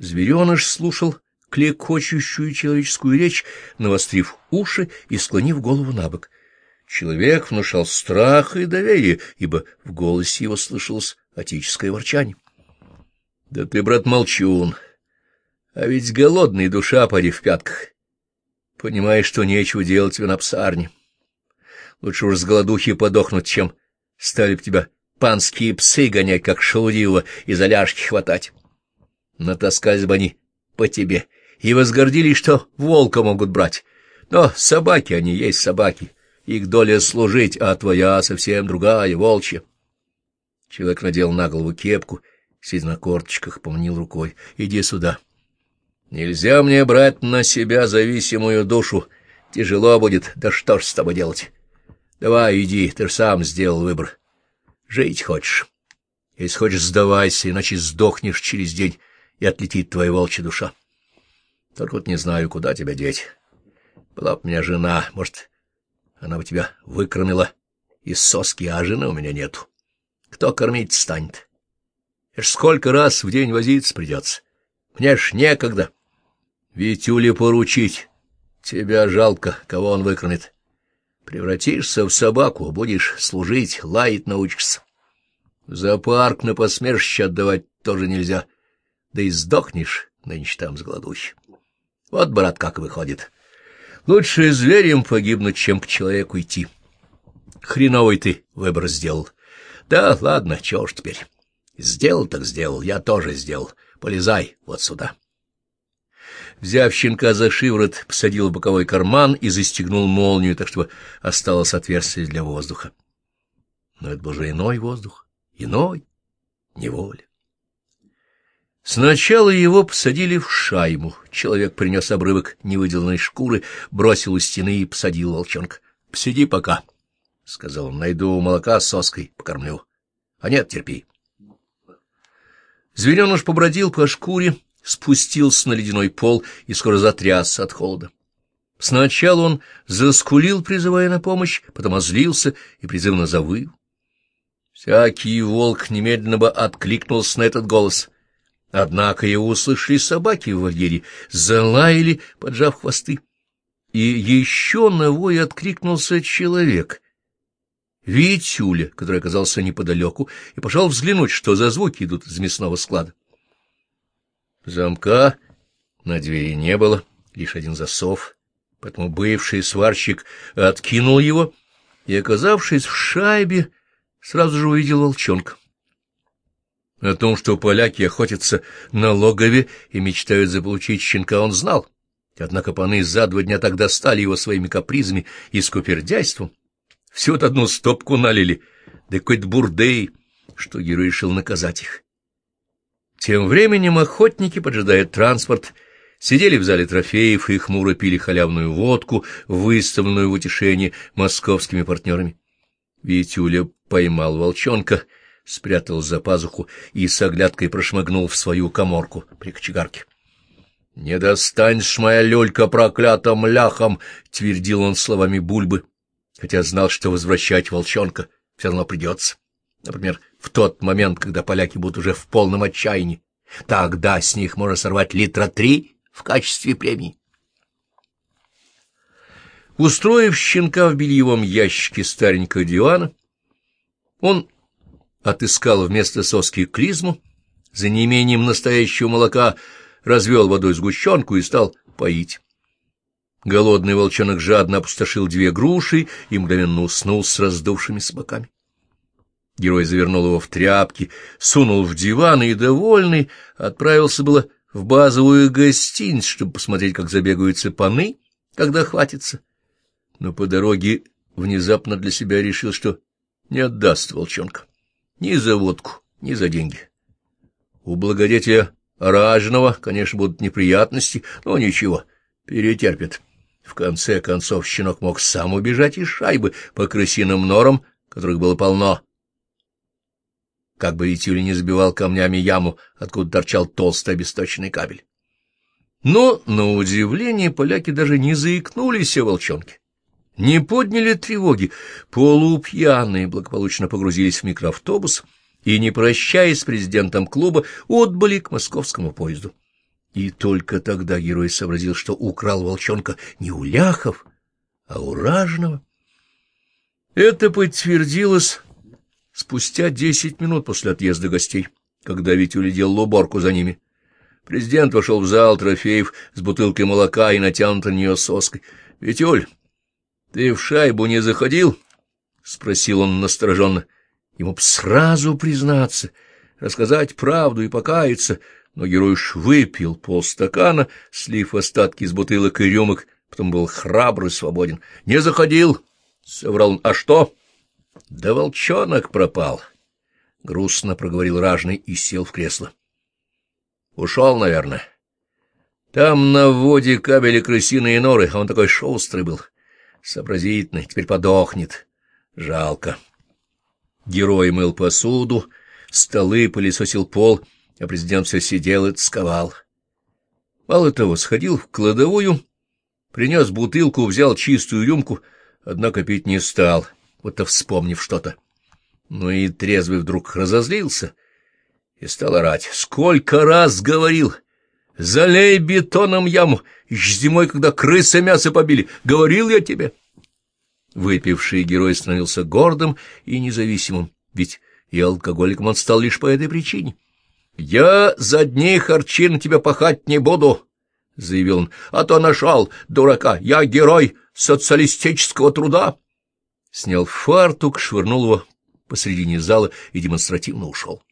Звереныш слушал клекочущую человеческую речь, навострив уши и склонив голову на бок. Человек внушал страх и доверие, ибо в голосе его слышалось отеческое ворчание. — Да ты, брат, молчун, а ведь голодный душа поди в пятках. Понимаешь, что нечего делать тебе на. Лучше уж с голодухи подохнуть, чем стали б тебя панские псы гонять, как шелудивого, и за хватать. Натаскались бы они по тебе и возгордились, что волка могут брать. Но собаки они есть собаки, их доля служить, а твоя совсем другая, волчья. Человек надел на голову кепку, сидя на корточках, помнил рукой. — Иди сюда. Нельзя мне брать на себя зависимую душу. Тяжело будет, да что ж с тобой делать? Давай, иди, ты же сам сделал выбор. Жить хочешь. Если хочешь, сдавайся, иначе сдохнешь через день, и отлетит твоя волчья душа. Только вот не знаю, куда тебя деть. Была бы у меня жена, может, она бы тебя выкормила из соски, а жены у меня нету. Кто кормить станет? Аж сколько раз в день возиться придется. Мне ж некогда. Витюле поручить. Тебя жалко, кого он выкормит. Превратишься в собаку, будешь служить, лаять научишься. В зоопарк на посмерще отдавать тоже нельзя. Да и сдохнешь нынче там с голодухи. Вот, брат, как выходит. Лучше зверем погибнуть, чем к человеку идти. Хреновый ты выбор сделал. Да, ладно, чего ж теперь. Сделал так сделал, я тоже сделал. Полезай вот сюда. Взяв щенка за шиворот, посадил в боковой карман и застегнул молнию, так чтобы осталось отверстие для воздуха. Но это был же иной воздух, иной, неволя. Сначала его посадили в шайму. Человек принес обрывок невыделанной шкуры, бросил у стены и посадил волчонка. — Посиди пока, — сказал он, — найду молока с соской, покормлю. — А нет, терпи. Звереныш побродил по шкуре, спустился на ледяной пол и скоро затрясся от холода. Сначала он заскулил, призывая на помощь, потом озлился и призывно завыл. Всякий волк немедленно бы откликнулся на этот голос — Однако его услышали собаки в вольере, залаяли, поджав хвосты. И еще на вой откликнулся человек. Витюля, который оказался неподалеку, и пошел взглянуть, что за звуки идут из мясного склада. Замка на двери не было, лишь один засов, поэтому бывший сварщик откинул его и, оказавшись в шайбе, сразу же увидел волчонка. О том, что поляки охотятся на логове и мечтают заполучить щенка, он знал. Однако паны за два дня так достали его своими капризами и скупердяйством. Всю-то одну стопку налили, да какой-то бурдей, что герой решил наказать их. Тем временем охотники, поджидая транспорт, сидели в зале трофеев и хмуро пили халявную водку, выставленную в утешение московскими партнерами. Витюля поймал волчонка — спрятал за пазуху и с оглядкой прошмыгнул в свою коморку при кочегарке. — Не достанешь, моя люлька, проклятым ляхом! — твердил он словами бульбы, хотя знал, что возвращать волчонка все равно придется. Например, в тот момент, когда поляки будут уже в полном отчаянии. Тогда с них можно сорвать литра три в качестве премии. Устроив щенка в бельевом ящике старенького дивана, он отыскал вместо соски клизму, за неимением настоящего молока развел водой сгущенку и стал поить. Голодный волчонок жадно опустошил две груши и мгновенно уснул с раздувшими боками. Герой завернул его в тряпки, сунул в диван и, довольный, отправился было в базовую гостиницу, чтобы посмотреть, как забегают цепаны, когда хватится. Но по дороге внезапно для себя решил, что не отдаст волчонка. Ни за водку, ни за деньги. У благодетеля Ражного, конечно, будут неприятности, но ничего, перетерпит. В конце концов, щенок мог сам убежать из шайбы по крысиным норам, которых было полно. Как бы Витюля не забивал камнями яму, откуда торчал толстый обесточенный кабель. Но, на удивление, поляки даже не заикнулись о волчонке не подняли тревоги, полупьяные благополучно погрузились в микроавтобус и, не прощаясь с президентом клуба, отбыли к московскому поезду. И только тогда герой сообразил, что украл волчонка не у ляхов, а у ражного. Это подтвердилось спустя десять минут после отъезда гостей, когда Витюля делал уборку за ними. Президент вошел в зал трофеев с бутылкой молока и натянутой на нее соской. — Витюль, ты в шайбу не заходил? — спросил он настороженно. Ему б сразу признаться, рассказать правду и покаяться, но герой уж выпил полстакана, слив остатки из бутылок и рюмок, потом был храбр и свободен. — Не заходил, — соврал он. — А что? — Да волчонок пропал. Грустно проговорил ражный и сел в кресло. — Ушел, наверное. Там на вводе кабели крысиные норы, а он такой шустрый был, сообразительный, теперь подохнет. Жалко. Герой мыл посуду, столы, пылесосил пол, а президент все сидел и тосковал. Мало того, сходил в кладовую, принес бутылку, взял чистую рюмку, однако пить не стал, будто вспомнив что-то. Ну и трезвый вдруг разозлился и стал орать. «Сколько раз говорил! Залей бетоном яму! Еще зимой, когда крысы мясо побили! Говорил я тебе!» Выпивший герой становился гордым и независимым, ведь и алкоголиком он стал лишь по этой причине. — Я за дней харчи на тебя пахать не буду, — заявил он, — а то нашел, дурака, я герой социалистического труда. Снял фартук, швырнул его посредине зала и демонстративно ушел.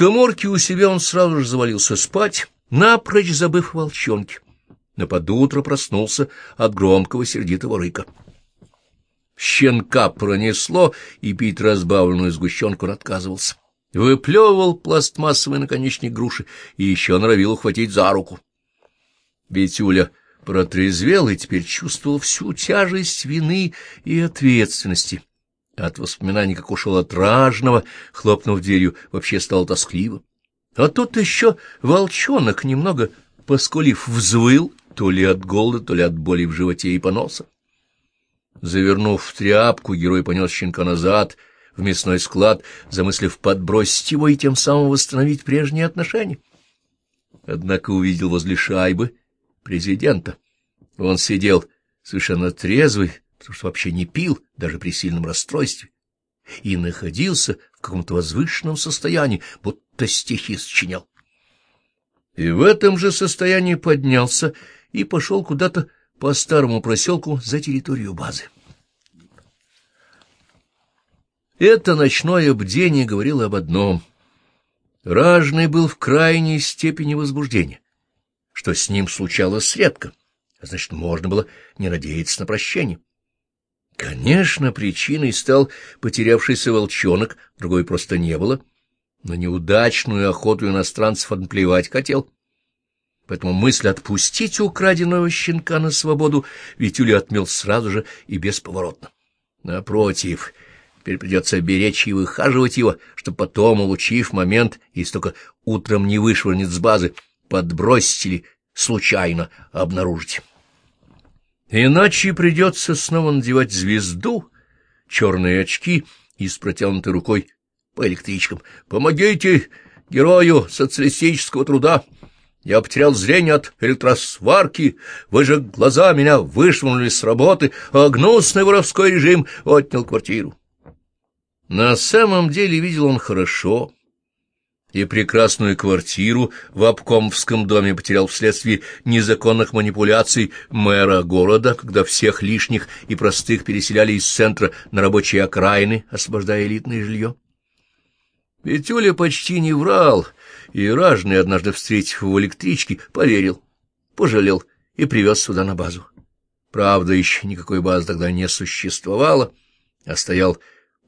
В коморке у себя он сразу же завалился спать, напрочь забыв волчонки но под утро проснулся от громкого сердитого рыка. Щенка пронесло, и пить разбавленную сгущенку он отказывался. Выплевывал пластмассовый наконечник груши и еще норовил ухватить за руку. Витюля протрезвел и теперь чувствовал всю тяжесть вины и ответственности. От воспоминаний, как ушел от ражного, хлопнув дверью, вообще стало тоскливо. А тут еще волчонок, немного поскулив, взвыл то ли от голода, то ли от боли в животе и поноса. Завернув в тряпку, герой понес щенка назад, в мясной склад, замыслив подбросить его и тем самым восстановить прежние отношения. Однако увидел возле шайбы президента. Он сидел совершенно трезвый, потому что вообще не пил, даже при сильном расстройстве, и находился в каком-то возвышенном состоянии, будто стихи сочинял. И в этом же состоянии поднялся и пошел куда-то по старому проселку за территорию базы. Это ночное бдение говорило об одном. Ражный был в крайней степени возбуждения, что с ним случалось редко, а значит, можно было не надеяться на прощение. Конечно, причиной стал потерявшийся волчонок, другой просто не было, но неудачную охоту иностранцев отплевать хотел поэтому мысль отпустить украденного щенка на свободу Витюля отмел сразу же и бесповоротно. Напротив, теперь придется беречь и выхаживать его, чтобы потом, улучив момент, если только утром не вышвырнет с базы, подбросить или случайно обнаружить. Иначе придется снова надевать звезду, черные очки и с протянутой рукой по электричкам. «Помогите герою социалистического труда!» Я потерял зрение от электросварки, вы же глаза меня вышвырнули с работы, а гнусный воровской режим отнял квартиру. На самом деле видел он хорошо, и прекрасную квартиру в обкомовском доме потерял вследствие незаконных манипуляций мэра города, когда всех лишних и простых переселяли из центра на рабочие окраины, освобождая элитное жилье. Петюля почти не врал — и ражный, однажды встретив его в электричке, поверил, пожалел и привез сюда на базу. Правда, еще никакой базы тогда не существовало, а стоял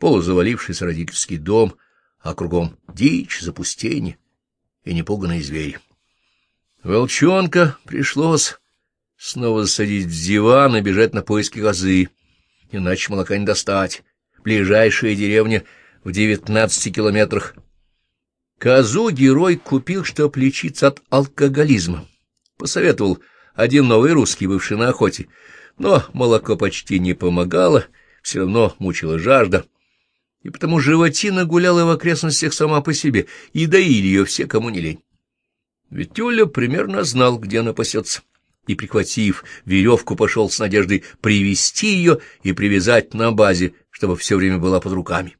полузавалившийся родительский дом, а кругом дичь, запустение и непуганные звери. Волчонка пришлось снова засадить в диван и бежать на поиски козы, иначе молока не достать. Ближайшая деревня в девятнадцати километрах Козу герой купил, чтоб лечиться от алкоголизма. Посоветовал один новый русский, бывший на охоте. Но молоко почти не помогало, все равно мучила жажда. И потому животина гуляла в окрестностях сама по себе, и доили ее все, кому не лень. Ведь Юля примерно знал, где она пасется, и, прихватив веревку, пошел с надеждой привести ее и привязать на базе, чтобы все время была под руками.